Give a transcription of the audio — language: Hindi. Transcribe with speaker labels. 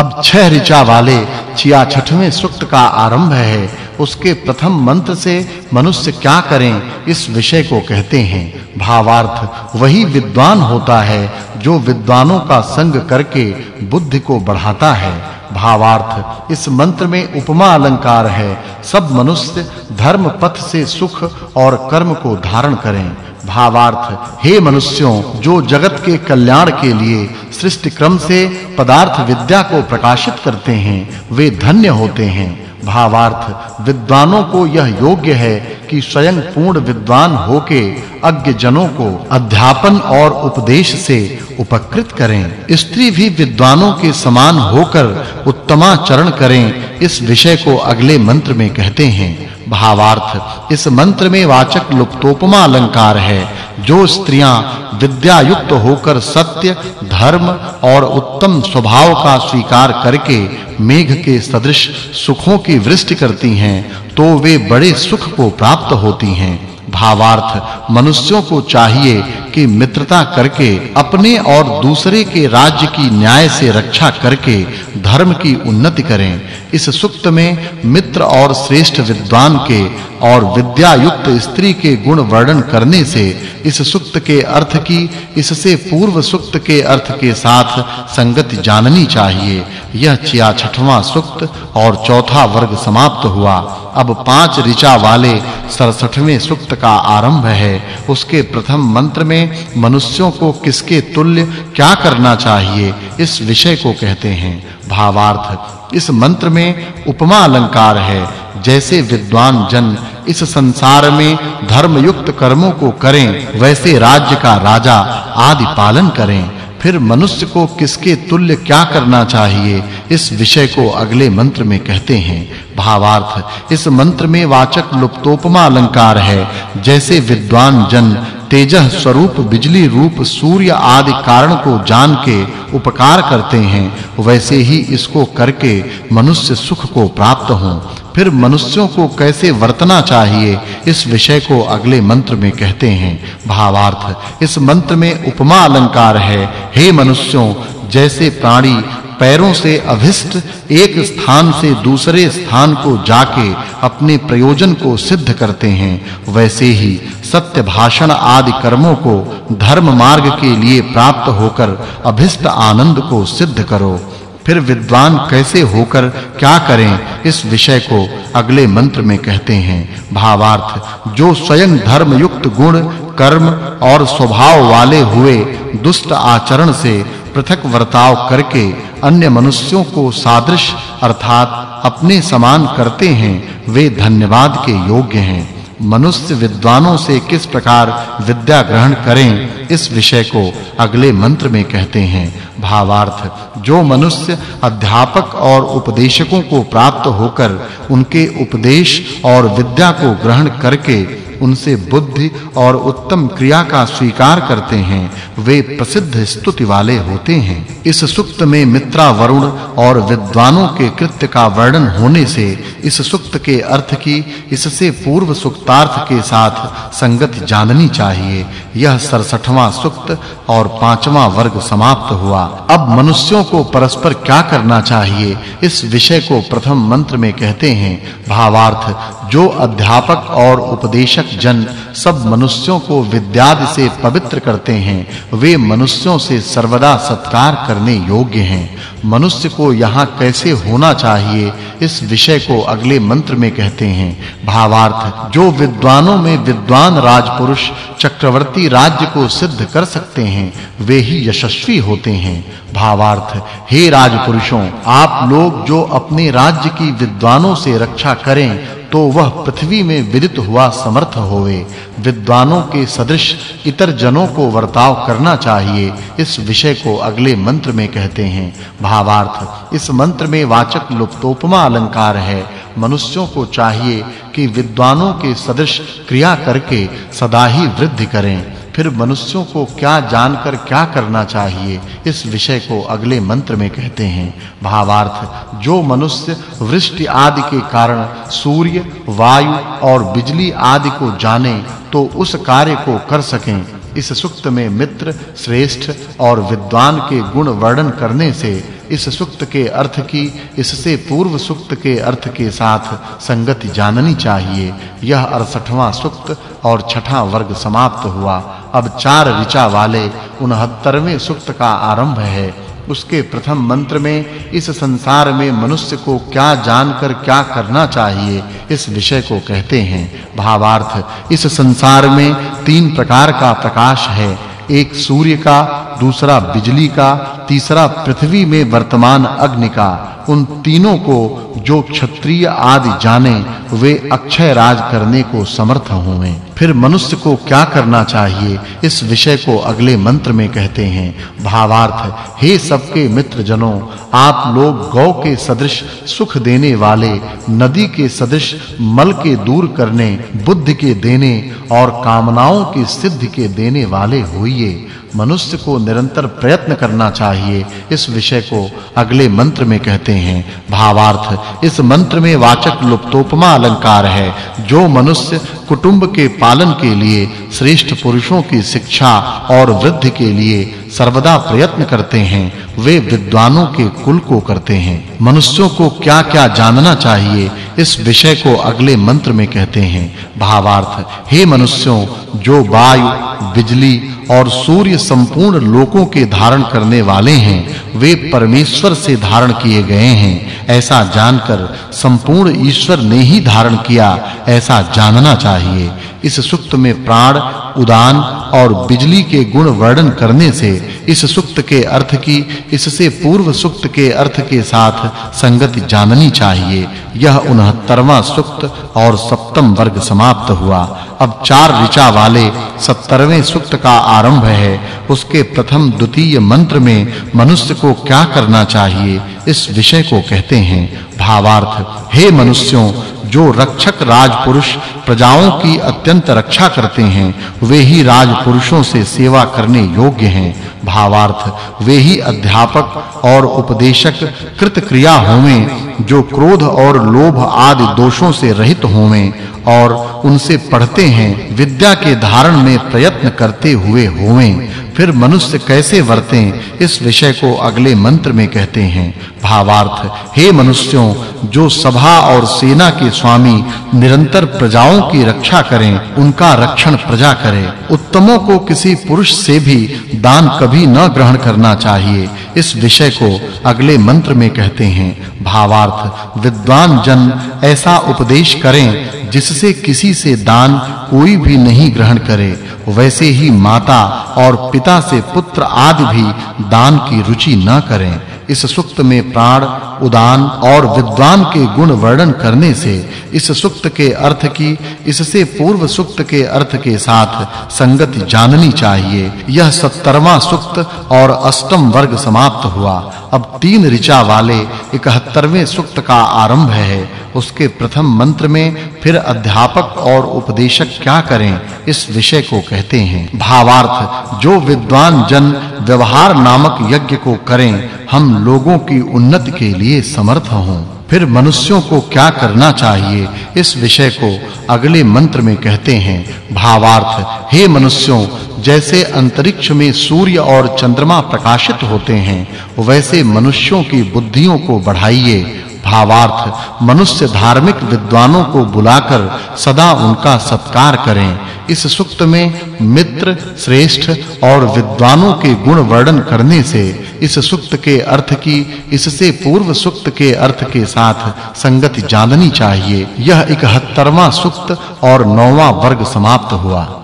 Speaker 1: अब छह ऋचा वाले 66वें सूक्त का आरंभ है। उसके प्रथम मंत्र से मनुष्य क्या करें, इस विषय को कहते हैं। भावार्थ, वही विद्वान होता है जो विद्वानों का संग करके बुद्धि को बढ़ाता है। भावार्थ, इस मंत्र में उपमा अलंकार है। सब मनुष्य धर्म पथ से सुख और कर्म को धारण करें। भावार्थ। हे मनुष्यों, जो जगत के कल्याण के लिए सृष्टि क्रम से पदार्थ विद्या को प्रकाशित करते हैं, वे धन्य होते हैं। भावार्थ, विद्वानों को यह योग्य है कि स्वयं पूर्ण विद्वान होके अज्ञ जनों को अध्यापन और उपदेश से उपकृत करें। स्त्री भी विद्वानों के समान होकर उत्तमाचरण करें, इस विषय को अगले मंत्र में कहते हैं। भावार्थ। इस मंत्र में वाचक् लुप्तोपमा अलंकार है, जो स्त्रियाँ विद्या युक्त होकर सत्य, धर्म और उत्तम स्वभाव का स्वीकार करके मेघ के सदृश सुखों की वृष्टि करती हैं तो वे बड़े सुख को प्राप्त होती हैं। भावार्थ, मनुष्यों को चाहिए कि मित्रता करके, अपने और दूसरे के राज्य की न्याय से रक्षा करके धर्म की उन्नति करें। इस सुक्त में मित्र और श्रेष्ठ विद्वान के और विद्या युक्त स्त्री के गुण वर्णन करने से इस सुक्त के अर्थ की, इससे पूर्व सुक्त के अर्थ के साथ संगति जाननी चाहिए। यह 66वां सुक्त और चौथा वर्ग समाप्त हुआ। अब पाँच ऋचा वाले 67वें सुक्त का आरंभ है। उसके प्रथम मंत्र में मनुष्यों को किसके तुल्य क्या करना चाहिए? इस विषय को कहते हैं भावार्थ। इस मंत्र में उपमा अलंकार है। जैसे विद्वान जन इस संसार में धर्म युक्त कर्मों को करें, वैसे राज्य का राजा आदि पालन करें। फिर मनुष्य को किसके तुल्य क्या करना चाहिए? इस विषय को अगले मंत्र में कहते हैं भावार्थ। इस मंत्र में वाचक् लुप्तोपमा अलंकार है। जैसे विद्वान जन तेजह स्वरूप, बिजली रूप, सूर्य आदि कारण को जान के उपकार करते हैं, वैसे ही इसको करके मनुष्य सुख को प्राप्त हों। फिर मनुष्यों को कैसे वर्तना चाहिए, इस विषय को अगले मंत्र में कहते हैं। भावार्थ, इस मंत्र में उपमा अलंकार है, हे मनुष्यों, जैसे प्राणी पैरों से अभिष्ट एक स्थान से दूसरे स्थान को जाके अपने प्रयोजन को सिद्ध करते हैं। वैसे ही सत्य भाषण आदि कर्मों को धर्म मार्ग के लिए प्राप्त होकर अभिष्ट आनंद को सिद्ध करो। फिर विद्वान कैसे होकर क्या करें, इस विषय को अगले मंत्र में कहते हैं। भावार्थ, जो स्वयं धर्म युक्त गुण, कर्म और स्वभाव वाले हुए दुष्ट आचरण से पृथक वर्ताव करके अन्य मनुष्यों को सादृश अर्थात अपने समान करते हैं, वे धन्यवाद के योग्य हैं। मनुष्य विद्वानों से किस प्रकार विद्या ग्रहण करें, इस विषय को अगले मंत्र में कहते हैं। भावार्थ, जो मनुष्य अध्यापक और उपदेशकों को प्राप्त होकर उनके उपदेश और विद्या को ग्रहण करके उनसे बुद्धि और उत्तम क्रिया का स्वीकार करते हैं, वे प्रसिद्ध स्तुति वाले होते हैं। इस सुक्त में मित्रा वरुण और विद्वानों के कृत्य का वर्णन होने से, इस सुक्त के अर्थ की, इससे पूर्व सुक्तार्थ के साथ संगति जाननी चाहिए। यह 67वां सुक्त और पांचवां वर्ग समाप्त हुआ। अब मनुष्यों को परस्पर क्या करना चाहिए? इस विषय को प्रथम मंत्र में कहते हैं, भावार्थ जो अध्यापक और उपदेशक जन सब मनुष्यों को विद्यादि से पवित्र करते हैं, वे मनुष्यों से सर्वदा सत्कार करने योग्य हैं। मनुष्य को यहाँ कैसे होना चाहिए, इस विषय को अगले मंत्र में कहते हैं। भावार्थ, जो विद्वानों में विद्वान राजपुरुष चक्रवर्ती राज्य को सिद्ध कर सकते हैं, वे ही यशस्वी होते हैं। भावार्थ, हे राजपुरुषों, आप लोग जो अपने राज्य की विद्वानों से रक्षा करें तो वह पृथ्वी में विदित हुआ समर्थ होवे। विद्वानों के सदृश इतर जनों को वर्ताव करना चाहिए। इस विषय को अगले मंत्र में कहते हैं। भावार्थ, इस मंत्र में वाचक् लुप्तोपमा अलंकार है। मनुष्यों को चाहिए कि विद्वानों के सदृश क्रिया करके सदा ही वृद्धि करें। फिर मनुष्यों को क्या जानकर क्या करना चाहिए? इस विषय को अगले मंत्र में कहते हैं। भावार्थ, जो मनुष्य वृष्टि आदि के कारण सूर्य, वायु और बिजली आदि को जाने तो उस कार्य को कर सकें। इस सुक्त में मित्र, श्रेष्ठ और विद्वान के गुण वर्णन करने से, इस सुक्त के अर्थ की, इससे पूर्व सुक्त के अर्थ के साथ संगति जाननी चाहिए। यह 68वां सुक्त और छठा वर्ग समाप्त हुआ। अब चार ऋचा वाले 69वें सूक्त का आरंभ है। उसके प्रथम मंत्र में, इस संसार में मनुष्य को क्या जानकर क्या करना चाहिए, इस विषय को कहते हैं। भावार्थ, इस संसार में तीन प्रकार का प्रकाश है। एक सूर्य का, दूसरा बिजली का तीसरा पृथ्वी में वर्तमान अग्नि का, उन तीनों को जो क्षत्रिय आदि जाने, वे अक्षय राज करने को समर्थ होवें फिर मनुष्य को क्या करना चाहिए? इस विषय को अगले मंत्र में कहते हैं। भावार्थ, हे सबके मित्र जनों आप लोग गौ के सदृश, सुख देने वाले, नदी के सदृश, मल के दूर करने, बुद्धि के देने, और कामनाओं की सिद्धि के देने वाले होइए। मनुष्य को निरंतर प्रयत्न करना चाहिए। इस विषय को अगले मंत्र में कहते हैं। भावार्थ, इस मंत्र में वाचक् लुप्तोपमा अलंकार है। जो मनुष्य कुटुंब के पालन के लिए, श्रेष्ठ पुरुषों की शिक्षा और वृद्धि के लिए सर्वदा प्रयत्न करते हैं, वे विद्वानों के कुल को करते हैं। मनुष्यों को क्या-क्या जानना चाहिए? इस विषय को अगले मंत्र में कहते हैं, भावार्थ, हे मनुष्यों, जो वायु, बिजली और सूर्य संपूर्ण लोकों के धारण करने वाले हैं, वे परमेश्वर से धारण किए गए हैं। ऐसा जानकर संपूर्ण ईश्वर ने ही धारण किया, ऐसा जानना चाहिए। इस सुक्त में प्राण, उदान और बिजली के गुण वर्णन करने से इस सुक्त के अर्थ की, इससे पूर्व सुक्त के अर्थ के साथ संगति जाननी चाहिए। यह 69वां सुक्त और सप्तम वर्ग समाप्त हुआ। अब चार ऋचा वाले 70वें सुक्त का आरंभ है। उसके प्रथम द्वितीय मंत्र में मनुष्य को क्या करना चाहिए, इस विषय को कहते हैं। भावार्थ, हे मनुष्यों जो रक्षक राजपुरुष प्रजाओं की अत्यंत रक्षा करते हैं, वे ही राजपुरुषों से सेवा करने योग्य हैं। भावार्थ, वे ही अध्यापक और उपदेशक कृत क्रिया होवें, जो क्रोध और लोभ आदि दोषों से रहित होवें और उनसे पढ़ते हैं, विद्या के धारण में प्रयत्न करते हुए होवें। फिर मनुष्य कैसे वर्तें, इस विषय को अगले मंत्र में कहते हैं। भावार्थ, हे मनुष्यों, जो सभा और सेना के स्वामी निरंतर प्रजाओं की रक्षा करें, उनका रक्षण प्रजा करे। उत्तमों को किसी पुरुष से भी दान कभी न ग्रहण करना चाहिए। इस विषय को अगले मंत्र में कहते हैं। भावार्थ, विद्वान जन, ऐसा उपदेश करें जिससे किसी से दान कोई भी नहीं ग्रहण करे, वैसे ही माता और पिता से पुत्र आदि भी दान की रुचि न करें। इस सुक्त में प्राण, उदान और विद्वान के गुण वर्णन करने से, इस सुक्त के अर्थ की, इससे पूर्व सुक्त के अर्थ के साथ संगति जाननी चाहिए। यह 70वां सुक्त और अष्टम वर्ग समाप्त हुआ। अब तीन ऋचा वाले 71वें सुक्त का आरंभ है। उसके प्रथम मंत्र में फिर अध्यापक और उपदेशक क्या करें, इस विषय को कहते हैं। भावार्थ, जो विद्वान जन व्यवहार नामक यज्ञ को करें हम लोगों की उन्नति के लिए समर्थ हों। फिर मनुष्यों को क्या करना चाहिए? इस विषय को अगले मंत्र में कहते हैं, भावार्थ, हे मनुष्यों, जैसे अंतरिक्ष में सूर्य और चंद्रमा प्रकाशित होते हैं, वैसे मनुष्यों की बुद्धियों को बढ़ाइए। भावार्थ, मनुष्य धार्मिक विद्वानों को बुलाकर सदा उनका सत्कार करें। इस सुक्त में मित्र, श्रेष्ठ और विद्वानों के गुण वर्णन करने से इस सुक्त के अर्थ की, इससे पूर्व सुक्त के अर्थ के साथ संगति जाननी चाहिए। यह 71वां सुक्त और 9वां वर्ग समाप्त हुआ।